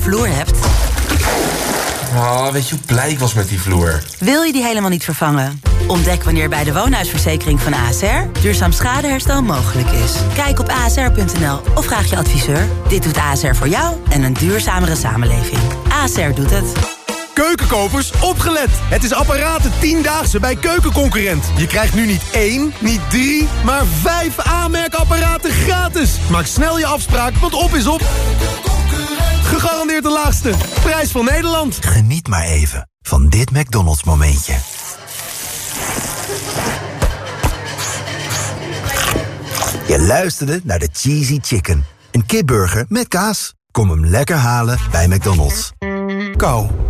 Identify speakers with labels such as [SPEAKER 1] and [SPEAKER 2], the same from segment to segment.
[SPEAKER 1] vloer hebt?
[SPEAKER 2] Oh, weet je hoe blij ik was met die vloer?
[SPEAKER 1] Wil je die helemaal niet vervangen? Ontdek wanneer bij de woonhuisverzekering van ASR... duurzaam schadeherstel mogelijk is. Kijk op asr.nl of vraag je adviseur. Dit doet ASR voor jou en een duurzamere samenleving. ASR doet het.
[SPEAKER 3] Keukenkopers, opgelet! Het is apparaten 10-daagse bij Keukenconcurrent. Je krijgt nu niet één, niet drie, maar vijf aanmerkapparaten gratis. Maak snel je afspraak, want op is op. De laagste. Prijs van Nederland.
[SPEAKER 4] Geniet maar even van dit McDonald's momentje. Je luisterde naar de Cheesy Chicken. Een kipburger met kaas. Kom hem lekker halen bij McDonald's.
[SPEAKER 5] Kou.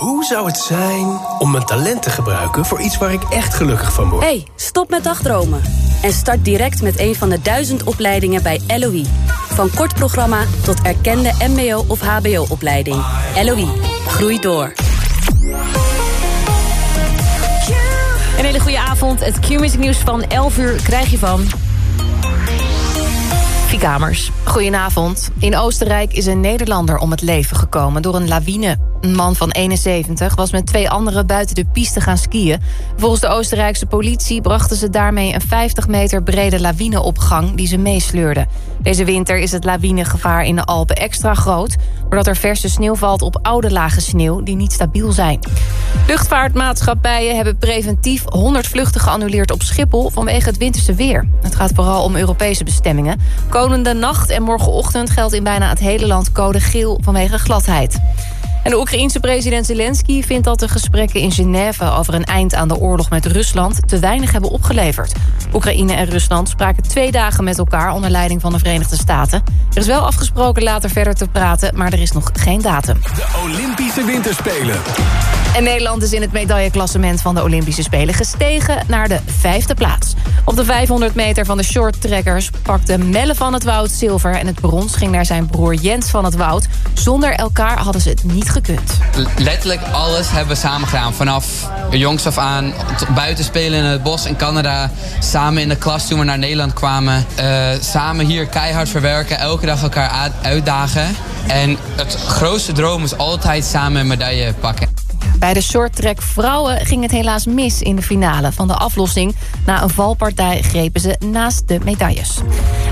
[SPEAKER 6] Hoe zou het zijn om mijn talent te gebruiken voor iets waar ik echt gelukkig van word?
[SPEAKER 7] hey, stop met dagdromen. En start direct met een van de duizend opleidingen bij LOE. Van kort programma tot erkende mbo- of hbo-opleiding. LOE, groei door.
[SPEAKER 8] Een hele goede avond. Het Q-music nieuws van 11 uur krijg je van...
[SPEAKER 9] Goedenavond. In Oostenrijk is een Nederlander om het leven gekomen door een lawine. Een man van 71 was met twee anderen buiten de piste gaan skiën. Volgens de Oostenrijkse politie brachten ze daarmee een 50 meter brede lawineopgang die ze meesleurden. Deze winter is het lawinegevaar in de Alpen extra groot... doordat er verse sneeuw valt op oude lage sneeuw die niet stabiel zijn. Luchtvaartmaatschappijen hebben preventief 100 vluchten geannuleerd op Schiphol... vanwege het winterse weer. Het gaat vooral om Europese bestemmingen. Komende nacht en morgenochtend geldt in bijna het hele land code geel vanwege gladheid. En de Oekraïense president Zelensky vindt dat de gesprekken in Genève... over een eind aan de oorlog met Rusland te weinig hebben opgeleverd. Oekraïne en Rusland spraken twee dagen met elkaar... onder leiding van de Verenigde Staten. Er is wel afgesproken later verder te praten, maar er is nog geen datum.
[SPEAKER 5] De Olympische Winterspelen.
[SPEAKER 9] En Nederland is in het medailleklassement van de Olympische Spelen gestegen naar de vijfde plaats. Op de 500 meter van de shorttrekkers pakte Melle van het Woud zilver... en het brons ging naar zijn broer Jens van het Woud. Zonder elkaar hadden ze het niet gekund.
[SPEAKER 10] Letterlijk alles hebben we samen gedaan. Vanaf jongs af aan, buiten spelen in het bos in Canada... samen in de klas toen we naar Nederland kwamen. Uh, samen hier keihard verwerken, elke dag elkaar uitdagen. En het grootste droom is altijd samen een medaille pakken.
[SPEAKER 9] Bij de shorttrack vrouwen ging het helaas mis in de finale van de aflossing. Na een valpartij grepen ze naast de medailles.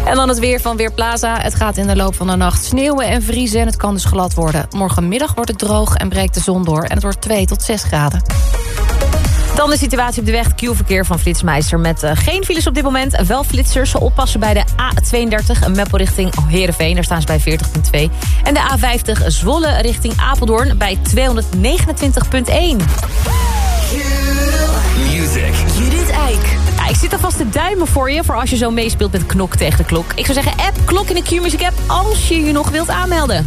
[SPEAKER 9] En dan het weer van Weerplaza. Het gaat in de loop van de nacht sneeuwen en vriezen en het kan dus glad worden. Morgenmiddag wordt het droog en breekt de zon door en het wordt 2 tot 6 graden.
[SPEAKER 8] Dan de situatie op de weg. Q-verkeer van Flitsmeister met uh, geen files op dit moment. Wel flitsers. Oppassen bij de A32. Een Meppel richting Heerenveen. Daar staan ze bij 40.2. En de A50 Zwolle richting Apeldoorn bij 229.1.
[SPEAKER 6] Music.
[SPEAKER 8] Judith Eik. Ja, ik zit alvast te duimen voor je... voor als je zo meespeelt met knok tegen de klok. Ik zou zeggen, app klok in de Q-music app... als je je nog wilt aanmelden.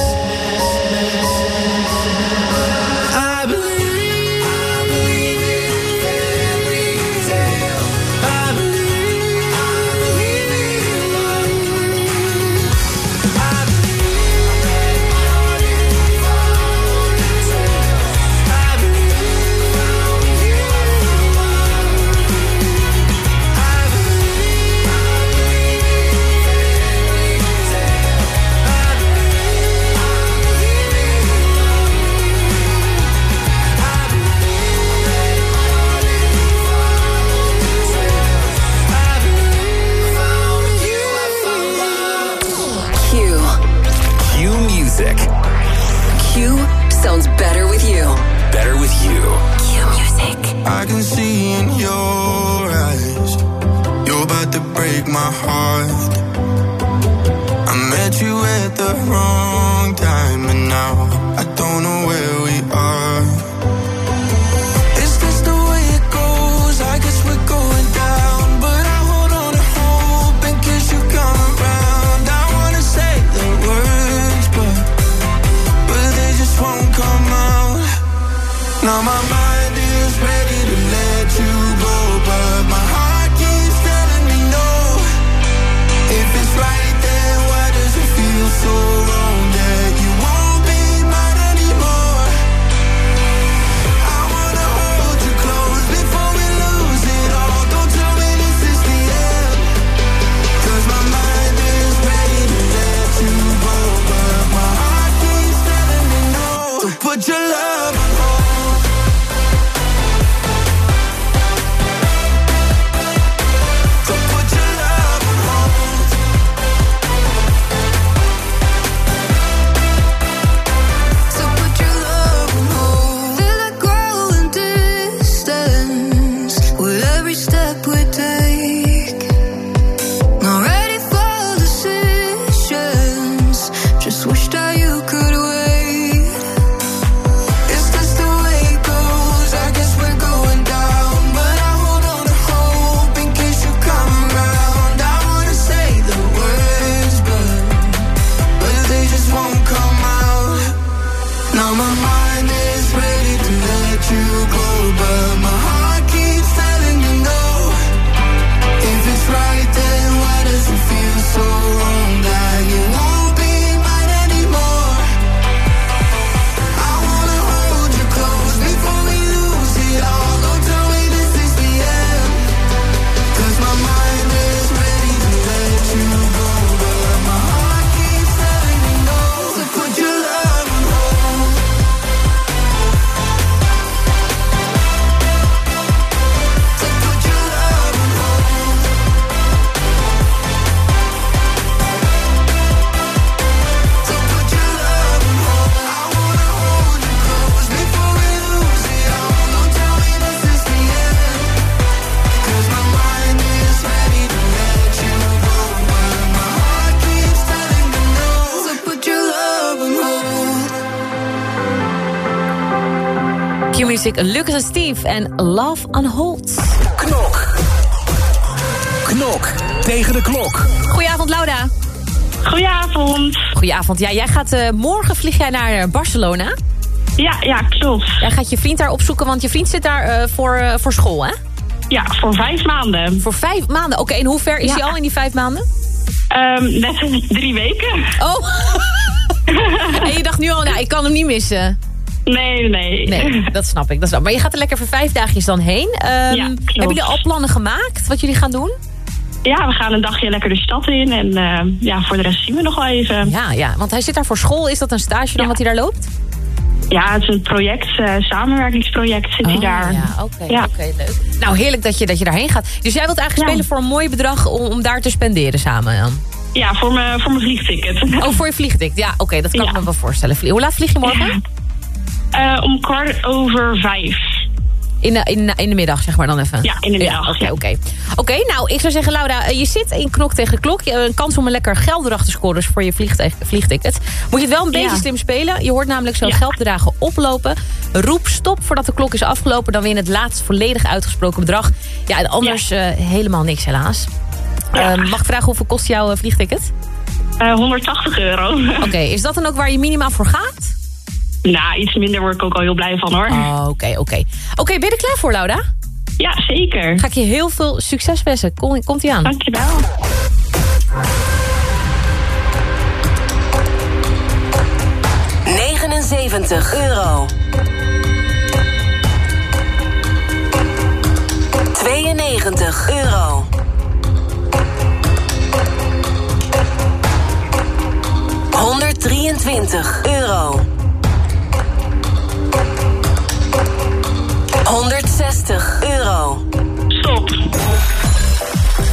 [SPEAKER 8] I
[SPEAKER 11] can see in your eyes. You're about to break my heart. I met you at the wrong time, and now I don't know where we are. Is this the way it goes? I guess we're going down, but I hold on to hope in case you come around. I wanna say the words, but but they just won't come out. Now my mind
[SPEAKER 7] Q-Music, Lucas en Steve en Love on Hold.
[SPEAKER 6] Knok. Knok tegen de klok.
[SPEAKER 7] Goedenavond, Laura.
[SPEAKER 12] Goedenavond.
[SPEAKER 7] Goedenavond. Ja, jij gaat eh, morgen vlieg jij naar eh, Barcelona.
[SPEAKER 12] Ja, ja, klopt.
[SPEAKER 7] Jij gaat je vriend daar opzoeken, want je vriend zit daar eh, voor, voor school, hè?
[SPEAKER 12] Ja, voor vijf maanden.
[SPEAKER 7] Voor vijf maanden. Oké, en hoe ver is hij al in die vijf maanden?
[SPEAKER 12] Um, net drie weken.
[SPEAKER 7] Oh. en je dacht nu al, nou, ik kan hem niet missen.
[SPEAKER 12] Nee, nee.
[SPEAKER 7] Nee, dat snap ik. Dat snap. Maar je gaat er lekker voor vijf dagjes dan heen. Ehm,
[SPEAKER 12] Ja,
[SPEAKER 7] hebben jullie al plannen gemaakt wat jullie gaan doen?
[SPEAKER 12] Ja, we gaan een dagje lekker de stad in. En eh, ja, voor de rest zien we nog wel even.
[SPEAKER 7] Ja, ja, want hij zit daar voor school. Is dat een stage dan wat hij daar loopt?
[SPEAKER 12] Ja, het is een project, eh, samenwerkingsproject zit hij
[SPEAKER 7] Oh,
[SPEAKER 12] daar.
[SPEAKER 7] Ja, oké,
[SPEAKER 12] Ja.
[SPEAKER 7] leuk. Nou, heerlijk dat je, dat je daarheen gaat. Dus jij wilt eigenlijk spelen voor een mooi bedrag om, om daar te spenderen samen?
[SPEAKER 12] Ja, voor mijn voor mijn vliegticket.
[SPEAKER 7] Oh, voor je vliegticket. Ja, oké, dat kan ik me wel voorstellen. Hoe laat vlieg je morgen?
[SPEAKER 12] Eh, om kwart over vijf.
[SPEAKER 7] In de, in, in de middag, zeg maar dan even.
[SPEAKER 12] Ja, in de middag,
[SPEAKER 7] Oké,
[SPEAKER 12] ja.
[SPEAKER 7] oké. Nou, ik zou zeggen, Laura, eh, je zit in knok tegen klok. Je hebt een kans om een lekker geldbedrag te scoren dus voor je vliegticket. Moet je het wel een beetje
[SPEAKER 12] Ja.
[SPEAKER 7] slim spelen. Je hoort namelijk zo'n geldbedragen oplopen. Roep stop voordat de klok is afgelopen. Dan win je het laatst volledig uitgesproken bedrag. Ja, en anders eh, helemaal niks helaas. Eh, mag ik vragen hoeveel kost jouw eh, vliegticket?
[SPEAKER 12] Eh, 180 euro.
[SPEAKER 7] Oké, is dat dan ook waar je minimaal voor gaat?
[SPEAKER 12] Nou, iets minder word ik ook al heel blij van hoor.
[SPEAKER 7] Oh, Oké, oké. Oké, ben je er klaar voor, Laura?
[SPEAKER 12] Ja, zeker.
[SPEAKER 7] Ga ik je heel veel succes wensen. Kom, komt ie aan.
[SPEAKER 12] Dankjewel.
[SPEAKER 1] ...79 euro. 92 euro. 123 euro. 160 euro.
[SPEAKER 12] Stop.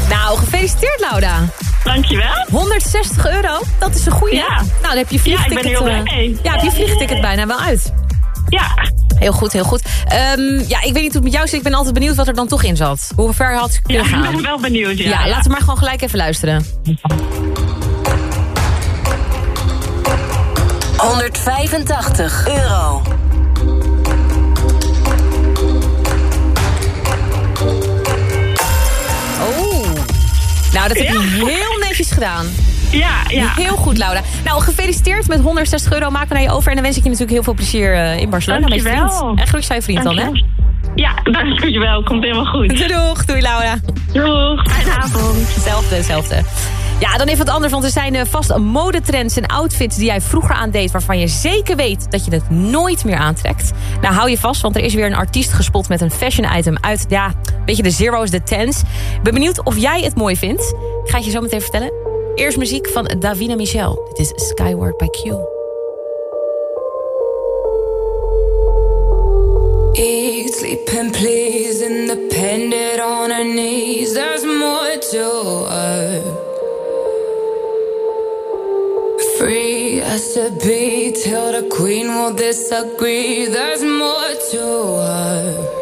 [SPEAKER 7] Nou, gefeliciteerd, Laura.
[SPEAKER 12] Dankjewel.
[SPEAKER 7] 160 euro, dat is een goeie.
[SPEAKER 12] Ja.
[SPEAKER 7] Nou, dan heb je
[SPEAKER 12] Ja, ik ben
[SPEAKER 7] vliegticket...
[SPEAKER 12] heel
[SPEAKER 7] eh,
[SPEAKER 12] blij.
[SPEAKER 7] Ja, heb je vliegticket bijna wel uit.
[SPEAKER 12] Ja.
[SPEAKER 7] Heel goed, heel goed. Ehm, ja, ik weet niet hoe het met jou zit. Ik ben altijd benieuwd wat er dan toch in zat. Hoe ver had ik kunnen
[SPEAKER 12] Ja, ik
[SPEAKER 7] gaan?
[SPEAKER 12] ben wel benieuwd, ja.
[SPEAKER 7] Ja, laten we maar gewoon gelijk even luisteren.
[SPEAKER 1] 185 euro.
[SPEAKER 7] Nou, dat heb je heel netjes gedaan.
[SPEAKER 12] Ja, ja.
[SPEAKER 7] Heel goed, Laura. Nou, gefeliciteerd met 160 euro. Maken we naar je over. En dan wens ik je natuurlijk heel veel plezier eh, in Barcelona met je
[SPEAKER 12] Dankjewel.
[SPEAKER 7] vriend. En groetjes aan je vriend dan, hè?
[SPEAKER 12] Dankjewel. Ja, dankjewel. Komt helemaal goed.
[SPEAKER 7] Doeg. Doei, Laura.
[SPEAKER 12] Doeg. Fijne avond.
[SPEAKER 7] Hetzelfde, hetzelfde. Ja, dan even wat anders, want er zijn eh, vast modetrends en outfits die jij vroeger aandeed... waarvan je zeker weet dat je het nooit meer aantrekt. Nou, hou je vast, want er is weer een artiest gespot met een fashion item uit... ja, weet je, de zeros, de tens. Ik ben benieuwd of jij het mooi vindt. Ik ga het je zo meteen vertellen. Eerst muziek van Davina Michel. Dit is Skyward by Q.
[SPEAKER 13] Eat, sleep, and please, to be till the queen will disagree. There's more to her.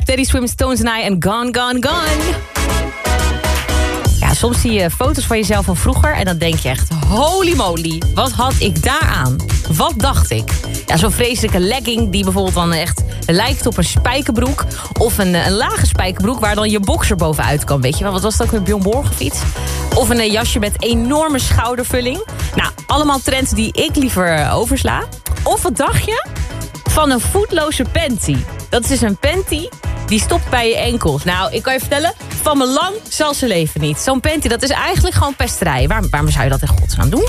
[SPEAKER 7] Teddy Swim, Stones and I en Gone, Gone, Gone. Ja, soms zie je foto's van jezelf van vroeger en dan denk je echt... holy moly, wat had ik daar aan? Wat dacht ik? Ja, zo'n vreselijke legging die bijvoorbeeld dan echt lijkt op een spijkerbroek... of een, een lage spijkerbroek waar dan je boxer bovenuit kan. Weet je wel, wat was dat ook weer, Bjorn Borg of? Of een eh, jasje met enorme schoudervulling. Nou, allemaal trends die ik liever eh, oversla. Of wat dacht je? van een voetloze panty. Dat is dus een panty die stopt bij je enkels. Nou, ik kan je vertellen, van me lang zal ze leven niet. Zo'n panty, dat is eigenlijk gewoon pesterij. Waar, waarom zou je dat in godsnaam doen?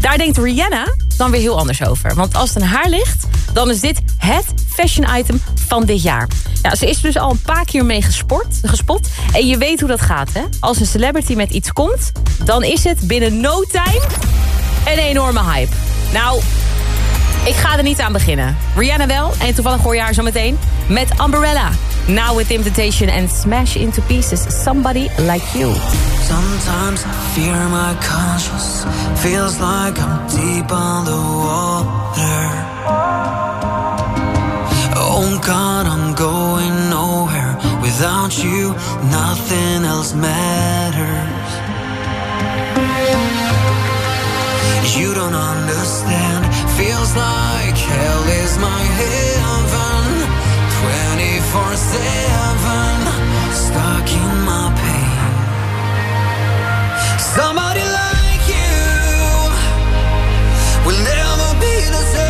[SPEAKER 7] Daar denkt Rihanna dan weer heel anders over. Want als het aan haar ligt, dan is dit het fashion item van dit jaar. Ja, ze is dus al een paar keer mee gesport, gespot. En je weet hoe dat gaat, hè? Als een celebrity met iets komt, dan is het binnen no time een enorme hype. Nou, ik ga er niet aan beginnen. Rihanna wel, en toevallig hoor je haar zo meteen met Umbrella. Now with Invitation and Smash Into Pieces Somebody Like You.
[SPEAKER 14] Sometimes I fear my conscience feels like I'm deep underwater. Oh God, I'm going nowhere without you. Nothing else matters. You don't understand. Feels like hell is my heaven. 24 7, stuck in my pain. Somebody like you will never be the same.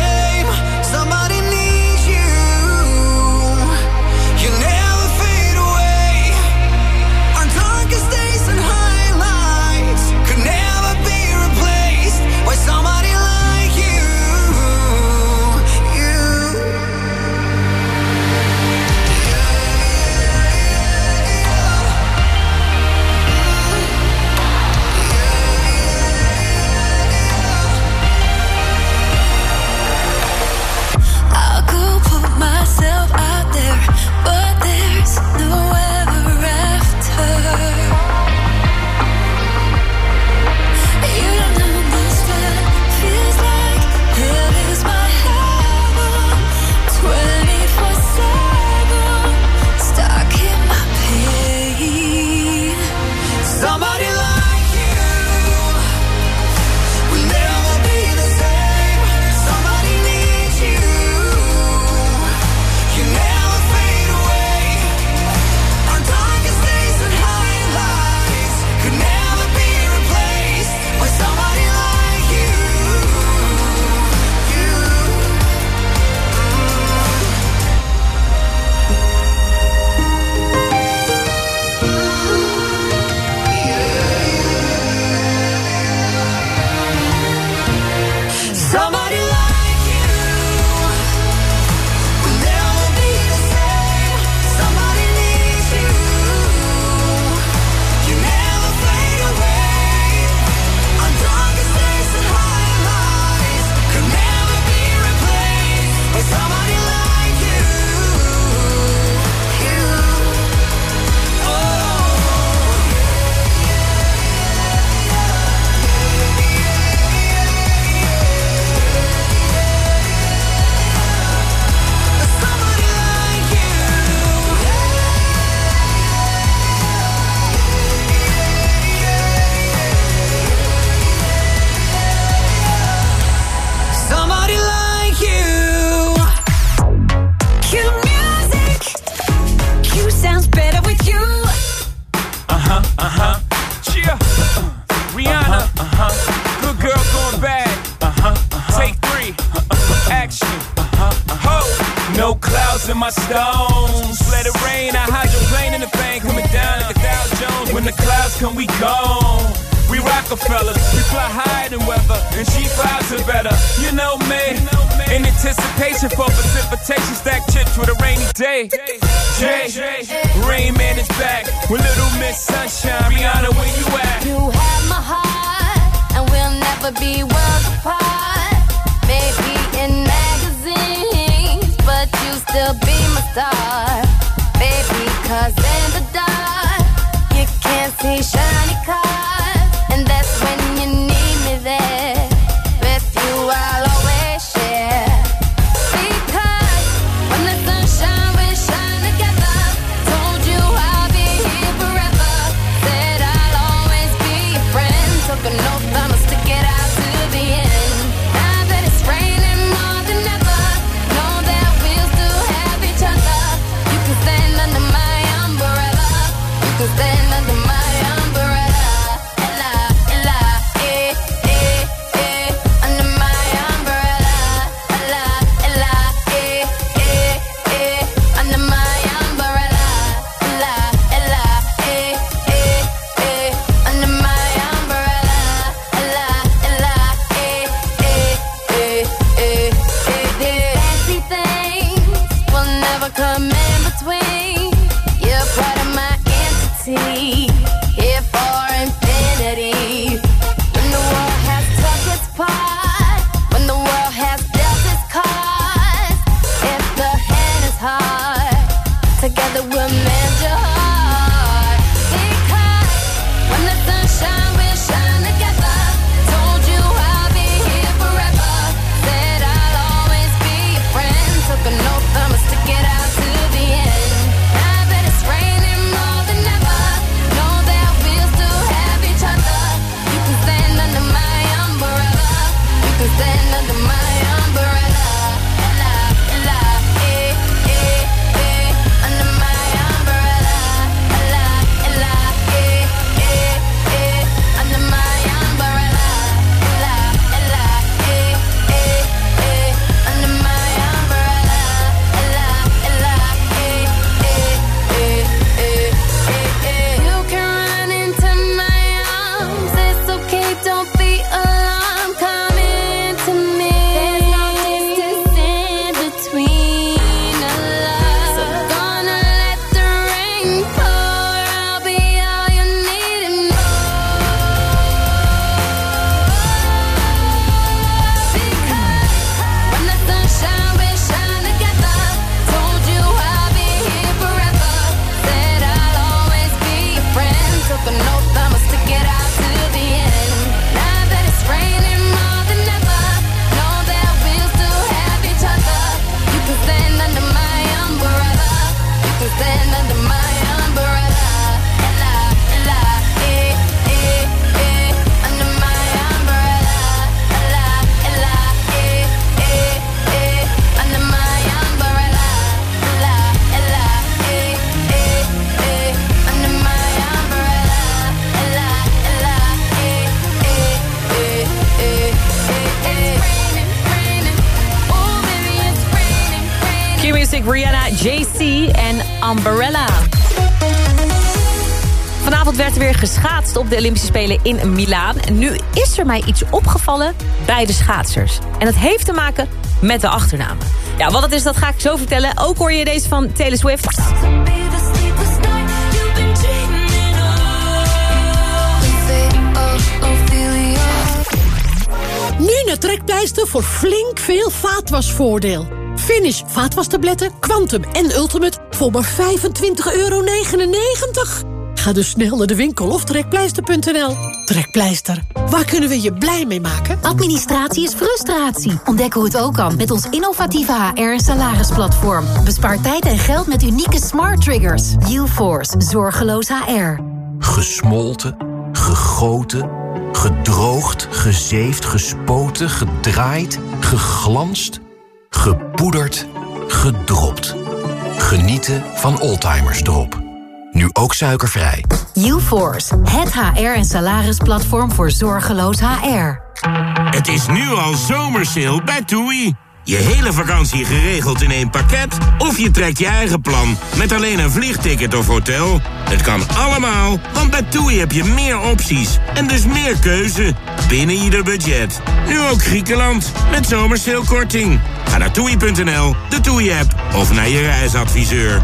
[SPEAKER 7] de Olympische Spelen in Milaan. Nu is er mij iets opgevallen bij de schaatsers. En dat heeft te maken met de achternamen. Ja, wat het is, dat ga ik zo vertellen. Ook hoor je deze van Taylor Swift.
[SPEAKER 15] Nu naar Trekpleister voor flink veel vaatwasvoordeel. Finish vaatwastabletten, Quantum en Ultimate voor maar 25,99 euro ga dus snel naar de winkel of trekpleister.nl. Trekpleister, waar kunnen we je blij mee maken?
[SPEAKER 9] Administratie is frustratie. Ontdek hoe het ook kan met ons innovatieve HR- en salarisplatform. Bespaar tijd en geld met unieke smart triggers. UForce, zorgeloos HR.
[SPEAKER 16] Gesmolten, gegoten, gedroogd, gezeefd, gespoten, gedraaid, geglanst, gepoederd, gedropt. Genieten van Oldtimers Drop. Nu ook suikervrij.
[SPEAKER 9] UForce, het HR- en salarisplatform voor zorgeloos HR.
[SPEAKER 17] Het is nu al zomersale bij TUI. Je hele vakantie geregeld in één pakket? Of je trekt je eigen plan met alleen een vliegticket of hotel? Het kan allemaal, want bij TUI heb je meer opties en dus meer keuze binnen ieder budget. Nu ook Griekenland met zomerseelkorting. Ga naar toei.nl, de TUI-app of naar je reisadviseur.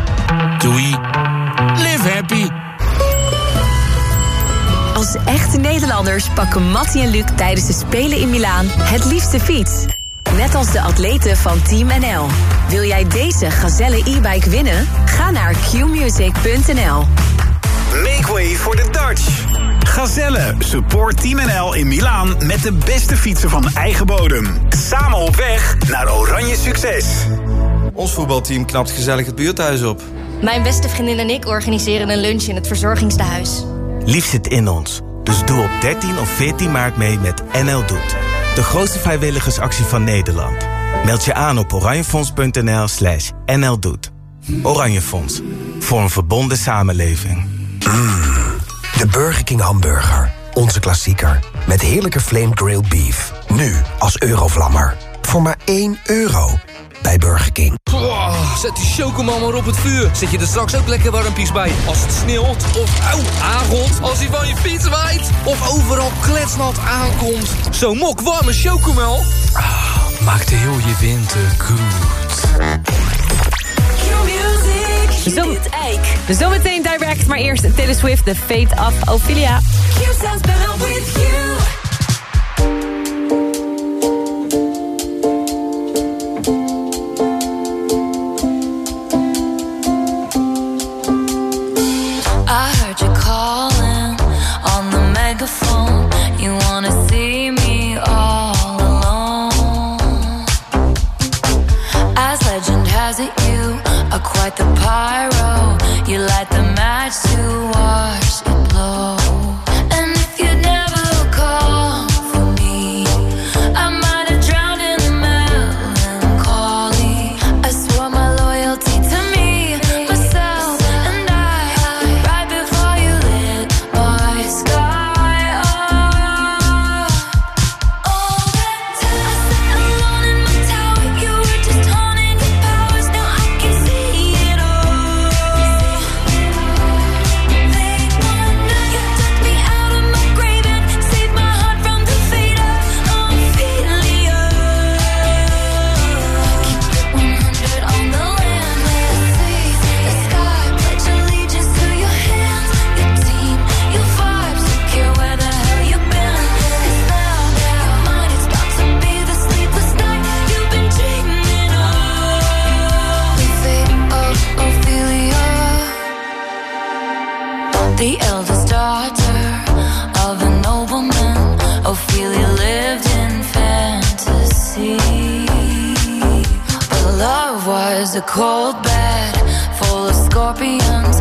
[SPEAKER 17] TUI Live happy.
[SPEAKER 18] Als echte Nederlanders pakken Mattie en Luc tijdens de Spelen in Milaan het liefste fiets. Net als de atleten van Team NL. Wil jij deze Gazelle e-bike winnen? Ga naar qmusic.nl.
[SPEAKER 19] Make way for the Dutch. Gazelle, support Team NL in Milaan met de beste fietsen van eigen bodem. Samen op weg naar oranje succes.
[SPEAKER 20] Ons voetbalteam knapt gezellig het buurthuis op.
[SPEAKER 21] Mijn beste vriendin en ik organiseren een lunch in het verzorgingstehuis.
[SPEAKER 22] Lief zit in ons. Dus doe op 13 of 14 maart mee met NL Doet. De grootste vrijwilligersactie van Nederland. Meld je aan op oranjefonds.nl slash nldoet. Oranje Fonds. Voor een verbonden samenleving.
[SPEAKER 23] De Burger King hamburger. Onze klassieker. Met heerlijke flame grilled beef. Nu als eurovlammer. Voor maar 1 euro. Bij Burger King.
[SPEAKER 24] zet die chocomel maar op het vuur. Zet je er straks ook lekker warmpies bij. Als het sneeuwt of auw, aangot. Als hij van je fiets waait. Of overal kletsnat aankomt. Zo'n mok warme chocomel. Ah, maakt heel je winter goed.
[SPEAKER 7] Zo, zometeen direct, maar eerst Taylor Swift, The Fate of Ophelia.
[SPEAKER 13] Quite the pyro. You light the the eldest daughter of a nobleman. Ophelia lived in fantasy. But love was a cold bed full of scorpions.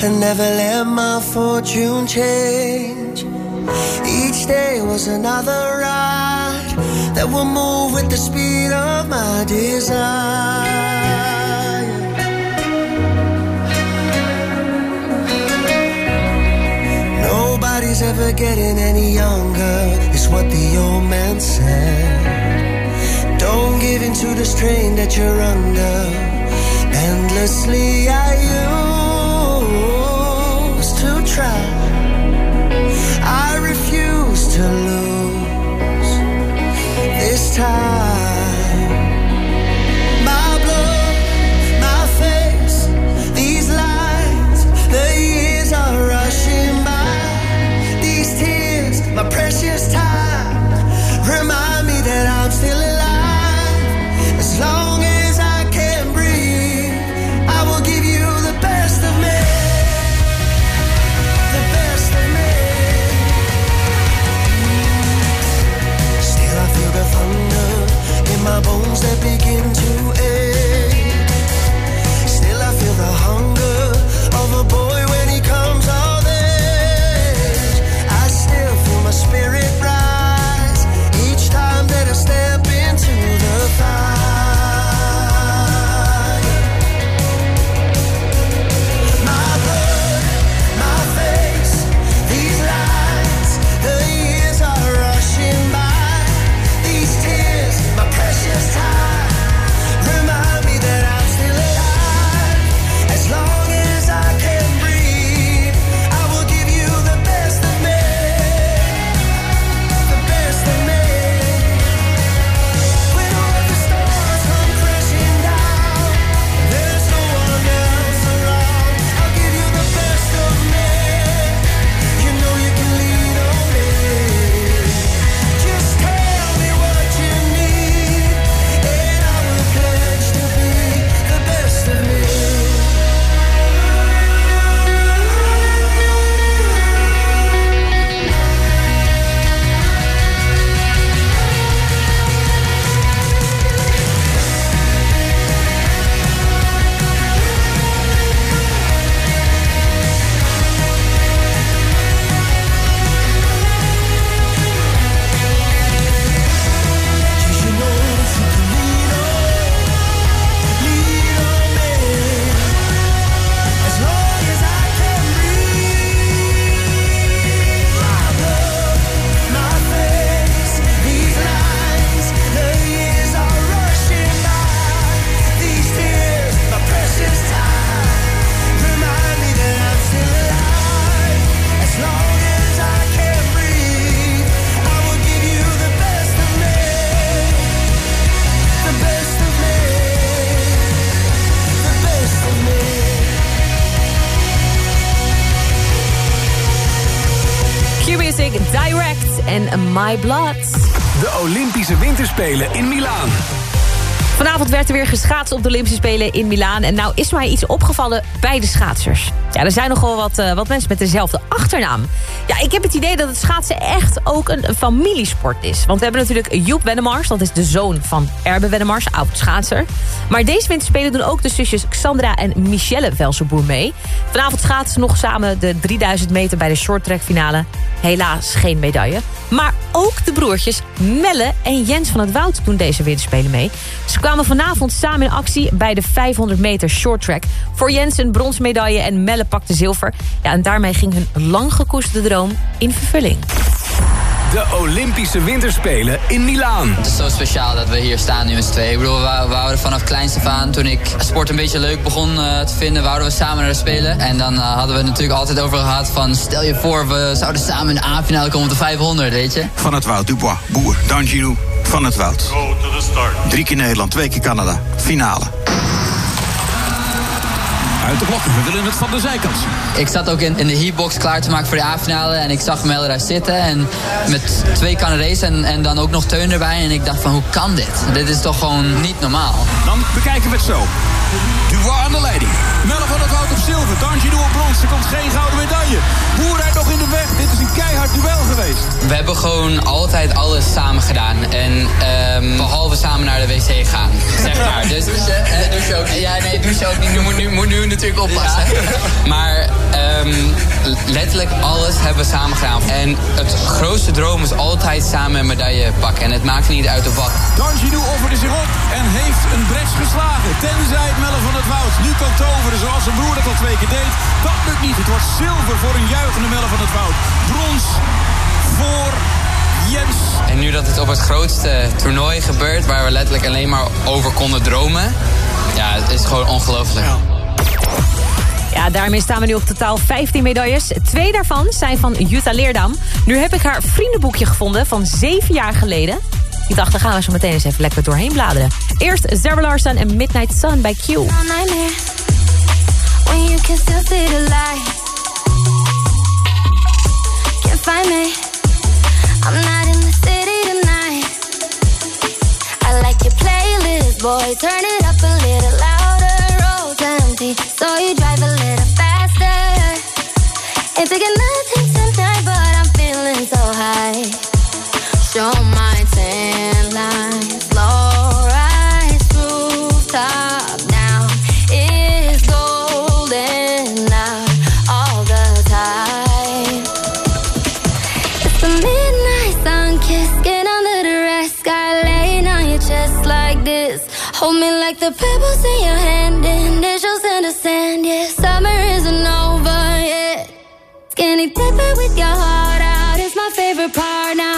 [SPEAKER 13] And
[SPEAKER 8] never let my fortune change. Each day was another ride that will move with the speed of my desire. Nobody's ever getting any younger, is what the old man said. Don't give in to the strain that you're under. Endlessly, I used time. That begin
[SPEAKER 7] en My Blood.
[SPEAKER 19] De Olympische Winterspelen in Milaan.
[SPEAKER 7] Vanavond werd er weer geschaatst op de Olympische Spelen in Milaan. En nou is mij iets opgevallen bij de schaatsers. Ja, er zijn nogal wat, eh, wat mensen met dezelfde achternaam. Ja, ik heb het idee dat het schaatsen echt ook een, familiesport is. Want we hebben natuurlijk Joep Wennemars. Dat is de zoon van Erbe Wennemars, oud schaatser. Maar deze winterspelen doen ook de zusjes Xandra en Michelle Velserboer mee. Vanavond schaatsen nog samen de 3000 meter bij de shorttrack finale. Helaas geen medaille. Maar ook de broertjes Melle en Jens van het Woud doen deze winterspelen mee. Ze kwamen vanavond samen in actie bij de 500 meter shorttrack. Voor Jens een bronsmedaille en Melle pakte zilver. Ja, en daarmee ging hun lang gekoesterde droom in vervulling.
[SPEAKER 19] De Olympische Winterspelen in Milaan.
[SPEAKER 10] Het is zo speciaal dat we hier staan nu met z'n tweeën. Ik bedoel, we, we wouden vanaf kleins af aan, toen ik sport een beetje leuk begon eh, te vinden, wouden we samen naar de Spelen. En dan eh, hadden we het natuurlijk altijd over gehad van, stel je voor, we zouden samen in de A-finale komen op de 500, weet je.
[SPEAKER 25] Van het Woud, Dubois, Boer, Danjou, Van het Woud.
[SPEAKER 26] Go to the start.
[SPEAKER 25] Drie keer Nederland, twee keer Canada. Finale.
[SPEAKER 6] Uit de blokken. We willen het van de zijkant.
[SPEAKER 10] Ik zat ook in, in de heatbox klaar te maken voor de A-finale. En ik zag Mel daar zitten. En met twee Canadezen en, en dan ook nog Teun erbij. En ik dacht van, hoe kan dit? Dit is toch gewoon niet normaal.
[SPEAKER 6] Dan bekijken we het zo. Dubois aan de leiding. Melle van het Woud op zilver. Danji op brons. Er komt geen gouden medaille. Boer rijdt nog in de weg. Dit is een keihard duel geweest.
[SPEAKER 10] We hebben gewoon altijd alles samen gedaan. En ehm, behalve samen naar de wc gaan, zeg maar. Dus, eh, douche ook Ja, nee, douche ook niet. Nu moet nu, moet nu natuurlijk oppassen. Maar ehm, letterlijk alles hebben we samen gedaan. En het grootste droom is altijd samen een medaille pakken. En het maakt niet uit of wat.
[SPEAKER 6] Danji offerde zich op en heeft een bres geslagen. Tenzij het Melle van het Woud nu kan toveren zoals zijn broer dat al twee keer deed. Dat lukt niet. Het wordt zilver voor een juichende Melle van het Woud. Brons voor Jens.
[SPEAKER 10] En nu dat het op het grootste toernooi gebeurt, waar we letterlijk alleen maar over konden dromen. Ja, het is gewoon ongelooflijk.
[SPEAKER 7] Ja, daarmee staan we nu op totaal 15 medailles. Twee daarvan zijn van Jutta Leerdam. Nu heb ik haar vriendenboekje gevonden van zeven jaar geleden. Ik dacht, daar gaan we zo meteen eens even lekker doorheen bladeren. Eerst Zara Larsson en Midnight Sun bij Q.
[SPEAKER 27] When you can still see the light Can't find me I'm not in the city tonight. I like your playlist, boy. Turn it up a little louder. Roads empty, so you drive a little faster. Nothing tonight But I'm feeling so high. Show my is my favorite part now.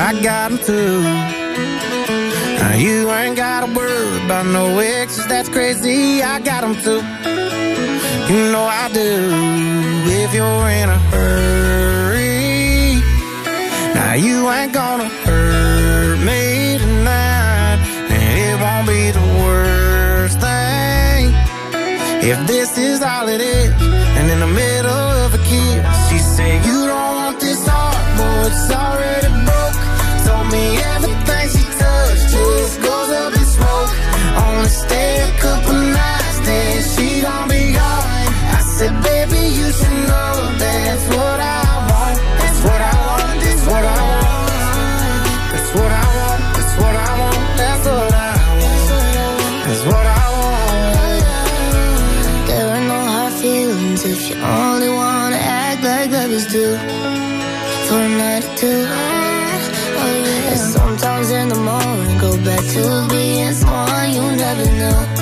[SPEAKER 26] I got them too. Now you ain't gotta worry about no exes, that's crazy. I got them too. You know I do. If you're in a hurry, now you ain't gonna hurt me tonight. And it won't be the worst.
[SPEAKER 8] Thing if this is all it is, and in the middle of a kiss, she said, You don't want this heart, boy, it's already
[SPEAKER 26] night. Oh, yeah. Sometimes in the morning, go back to being someone you never knew.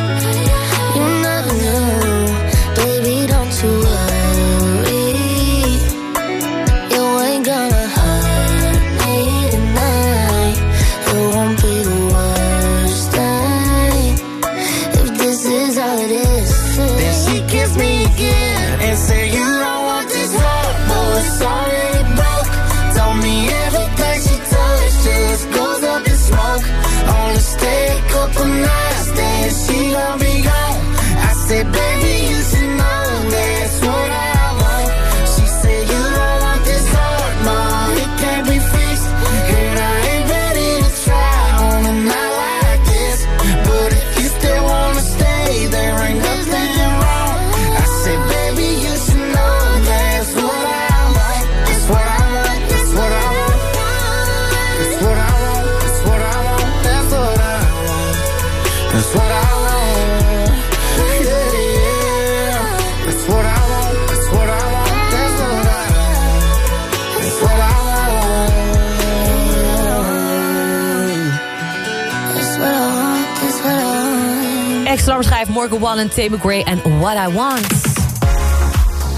[SPEAKER 7] Ex-Alarm schrijft Morgan Wallen, Tamer Gray en What I Want.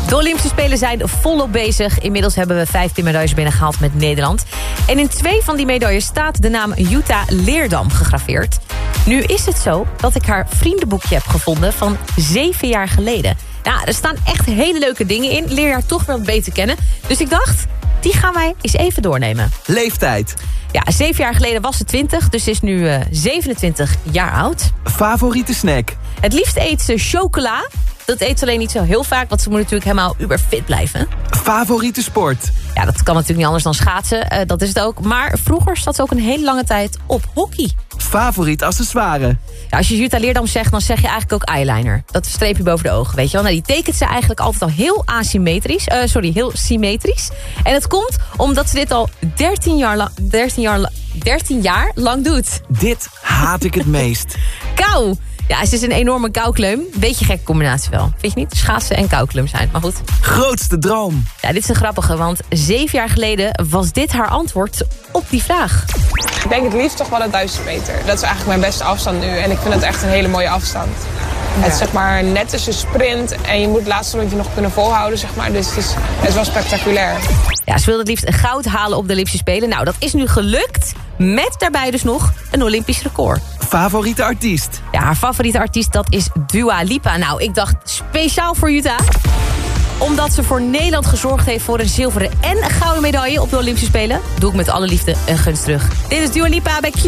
[SPEAKER 7] De Olympische Spelen zijn volop bezig. Inmiddels hebben we 15 medailles binnengehaald met Nederland. En in twee van die medailles staat de naam Jutta Leerdam gegraveerd. Nu is het zo dat ik haar vriendenboekje heb gevonden van zeven jaar geleden. Ja, er staan echt hele leuke dingen in. Leer haar toch wel beter kennen. Dus ik dacht, die gaan wij eens even doornemen.
[SPEAKER 28] Leeftijd.
[SPEAKER 7] Ja, zeven jaar geleden was ze 20, dus ze is nu eh, 27 jaar oud.
[SPEAKER 28] Favoriete snack.
[SPEAKER 7] Het liefst eet ze chocola. Dat eet ze alleen niet zo heel vaak, want ze moet natuurlijk helemaal uber fit blijven.
[SPEAKER 28] Favoriete sport.
[SPEAKER 7] Ja, dat kan natuurlijk niet anders dan schaatsen. eh, dat is het ook. Maar vroeger zat ze ook een hele lange tijd op hockey.
[SPEAKER 28] Favoriet accessoire.
[SPEAKER 7] Ja, als je Jutta Leerdam zegt, dan zeg je eigenlijk ook eyeliner. Dat streepje boven de ogen, weet je wel. Nou, die tekent ze eigenlijk altijd al heel asymmetrisch. eh, sorry, heel symmetrisch. En het komt omdat ze dit al 13 jaar, lang, 13 jaar, la- 13 jaar lang doet.
[SPEAKER 28] Dit haat ik het meest.
[SPEAKER 7] Kou. Ja, ze is een enorme koukleum. Beetje gekke combinatie wel. Vind je niet? Schaatsen en koukleum zijn. Maar goed.
[SPEAKER 28] Grootste droom.
[SPEAKER 7] Ja, dit is een grappige, want zeven jaar geleden was dit haar antwoord op die vraag.
[SPEAKER 29] Ik denk het liefst toch wel de 1000 meter. Dat is eigenlijk mijn beste afstand nu. En ik vind het echt een hele mooie afstand. Het is zeg maar net als een sprint. En je moet het laatste rondje nog kunnen volhouden, zeg maar. Dus het is, het is wel spectaculair.
[SPEAKER 7] Ja, ze wilde het liefst goud halen op de Olympische Spelen. Nou, dat is nu gelukt. Met daarbij dus nog een Olympisch record.
[SPEAKER 28] Favoriete artiest.
[SPEAKER 7] Ja, haar favoriete artiest, dat is Dua Lipa. Nou, ik dacht speciaal voor Jutta. Omdat ze voor Nederland gezorgd heeft voor een zilveren en een gouden medaille op de Olympische Spelen. Doe ik met alle liefde een gunst terug. Dit is Dua Lipa bij Q.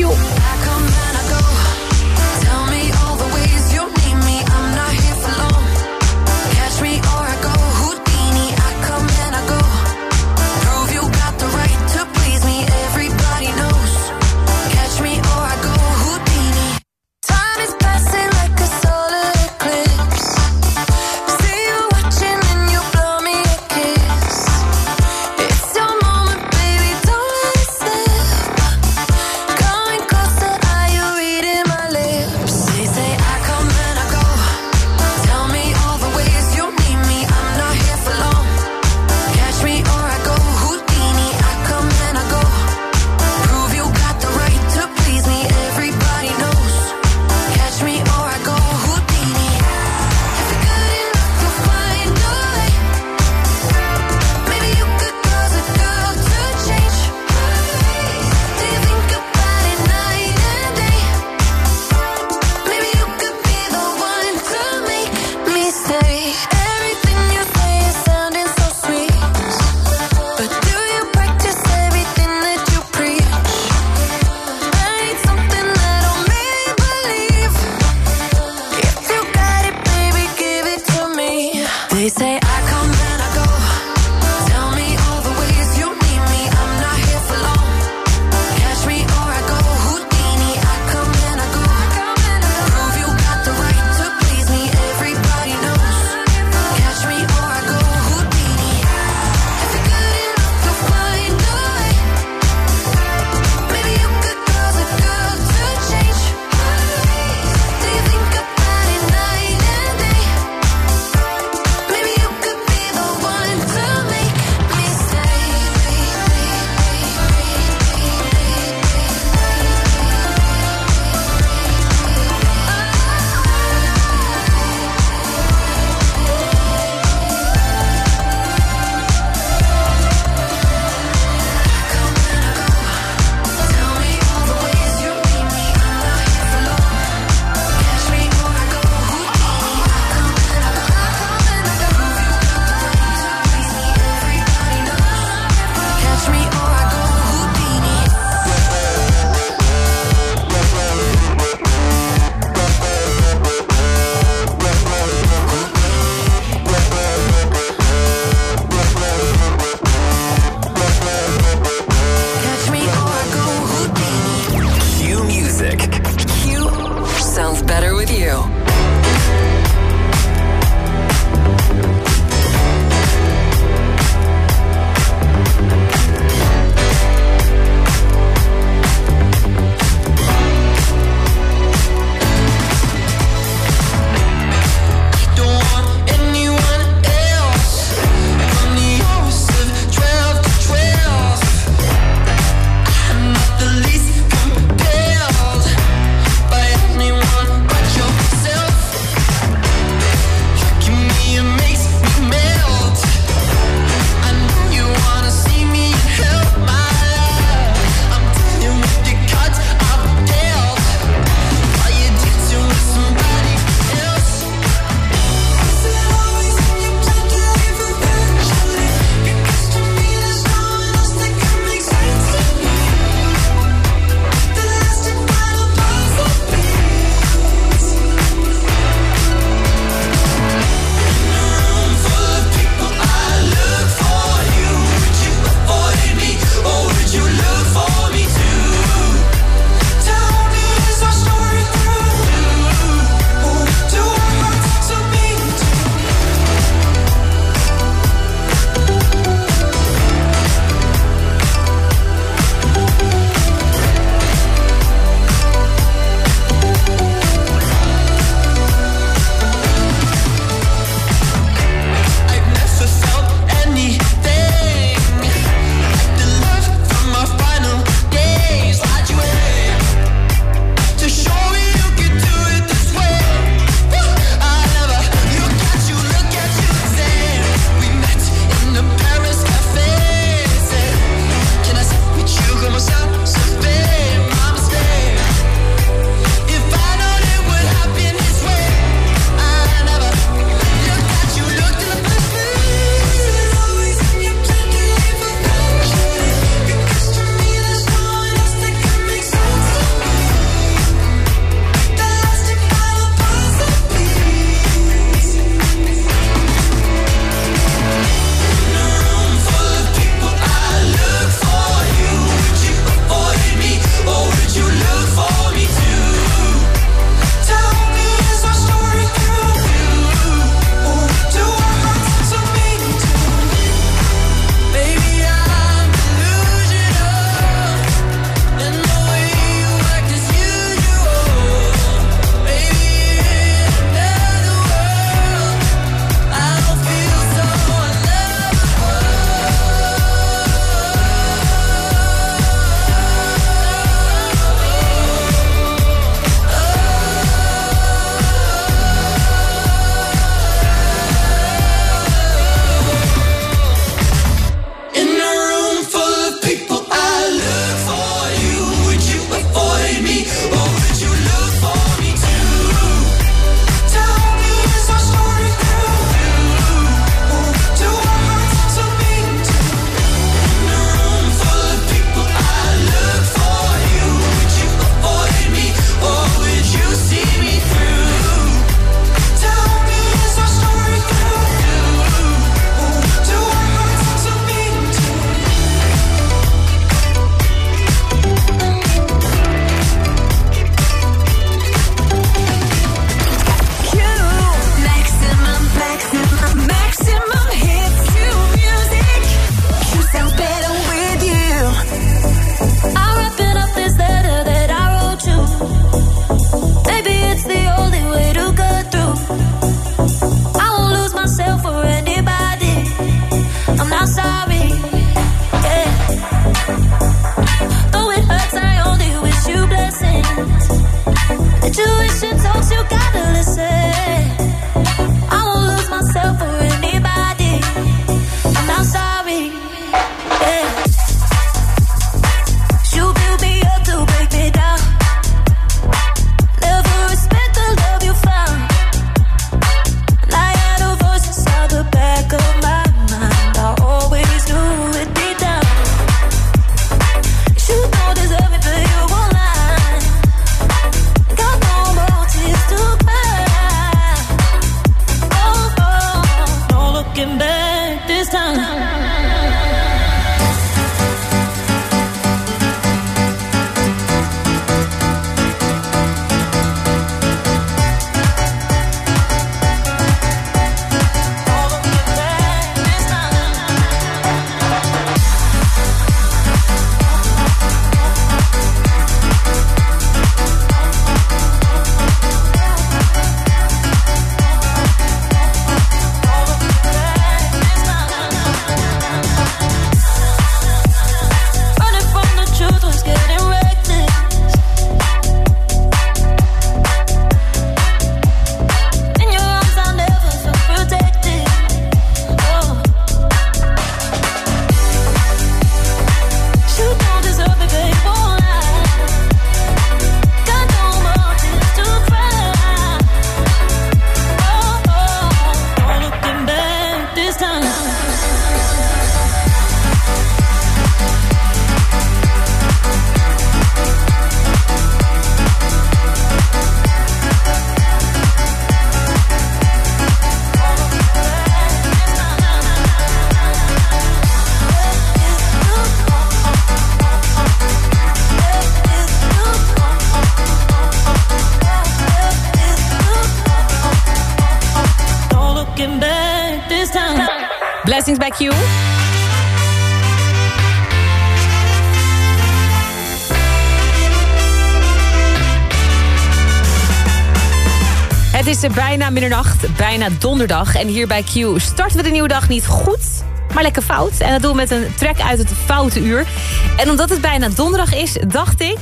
[SPEAKER 7] bijna donderdag. En hier bij Q starten we de nieuwe dag niet goed, maar lekker fout. En dat doen we met een track uit het Foute Uur. En omdat het bijna donderdag is, dacht ik...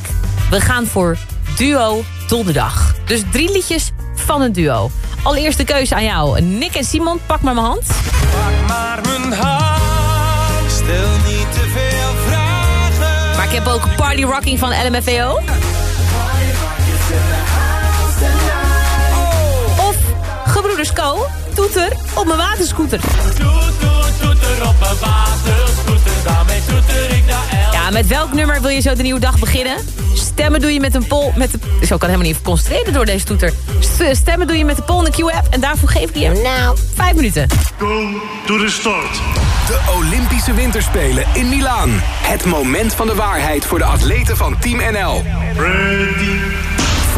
[SPEAKER 7] we gaan voor duo donderdag. Dus drie liedjes van een duo. Allereerst de keuze aan jou. Nick en Simon, pak maar mijn hand.
[SPEAKER 30] Pak maar mijn hand, stel niet te veel vragen.
[SPEAKER 7] Maar ik heb ook Party Rocking van LMFAO. Gebroeders Co, toeter op mijn waterscooter.
[SPEAKER 30] Toet, toet, toeter op mijn waterscooter, daarmee toeter ik naar El.
[SPEAKER 7] Ja, met welk nummer wil je zo de nieuwe dag beginnen? Stemmen doe je met een poll... Met de, zo kan helemaal niet concentreren door deze toeter. St- Stemmen doe je met de poll in de Q-app. En daarvoor geef ik je, nou, vijf minuten.
[SPEAKER 31] Go to the start.
[SPEAKER 6] De Olympische Winterspelen in Milaan. Het moment van de waarheid voor de atleten van Team NL.
[SPEAKER 31] Ready.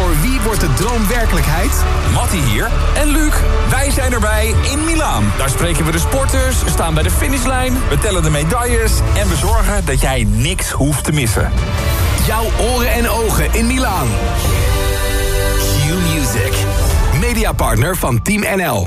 [SPEAKER 6] Voor wie wordt de droom werkelijkheid?
[SPEAKER 2] Mattie hier en Luc. Wij zijn erbij in Milaan. Daar spreken we de sporters, staan bij de finishlijn, we tellen de medailles... en we zorgen dat jij niks hoeft te missen.
[SPEAKER 6] Jouw oren en ogen in Milaan. Q-Music. Mediapartner van Team NL.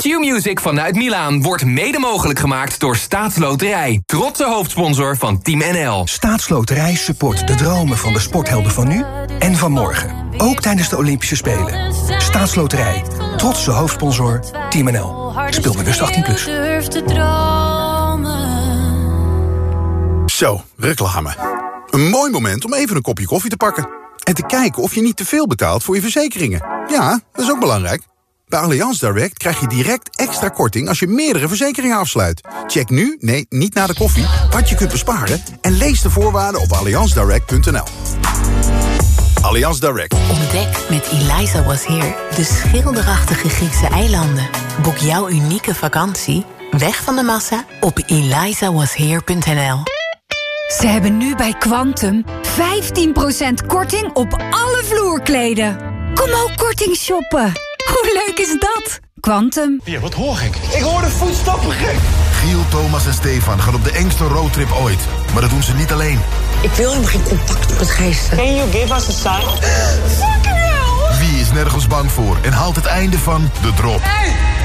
[SPEAKER 32] Q-Music vanuit Milaan wordt mede mogelijk gemaakt door Staatsloterij. Trotse hoofdsponsor van Team NL.
[SPEAKER 33] Staatsloterij support de dromen van de sporthelden van nu en van morgen. Ook tijdens de Olympische Spelen. Staatsloterij. Trotse hoofdsponsor Team NL. Speel bewust 18+. Plus.
[SPEAKER 34] Durf te dromen.
[SPEAKER 35] Zo, reclame. Een mooi moment om even een kopje koffie te pakken. En te kijken of je niet te veel betaalt voor je verzekeringen. Ja, dat is ook belangrijk. Bij Allianz Direct krijg je direct extra korting als je meerdere verzekeringen afsluit. Check nu, nee, niet na de koffie, wat je kunt besparen... en lees de voorwaarden op allianzdirect.nl. Allianz Direct.
[SPEAKER 36] Ontdek met Eliza Was Here de schilderachtige Griekse eilanden. Boek jouw unieke vakantie, weg van de massa, op elizawasheer.nl.
[SPEAKER 37] Ze hebben nu bij Quantum 15% korting op alle vloerkleden. Kom ook korting shoppen. Hoe leuk is dat? Quantum.
[SPEAKER 31] Ja, wat hoor ik? Ik hoor de voetstappen gek.
[SPEAKER 38] Giel, Thomas en Stefan gaan op de engste roadtrip ooit. Maar dat doen ze niet alleen.
[SPEAKER 39] Ik wil helemaal geen contact met geesten.
[SPEAKER 31] Can you give us a sign?
[SPEAKER 38] Wie is nergens bang voor en haalt het einde van de drop?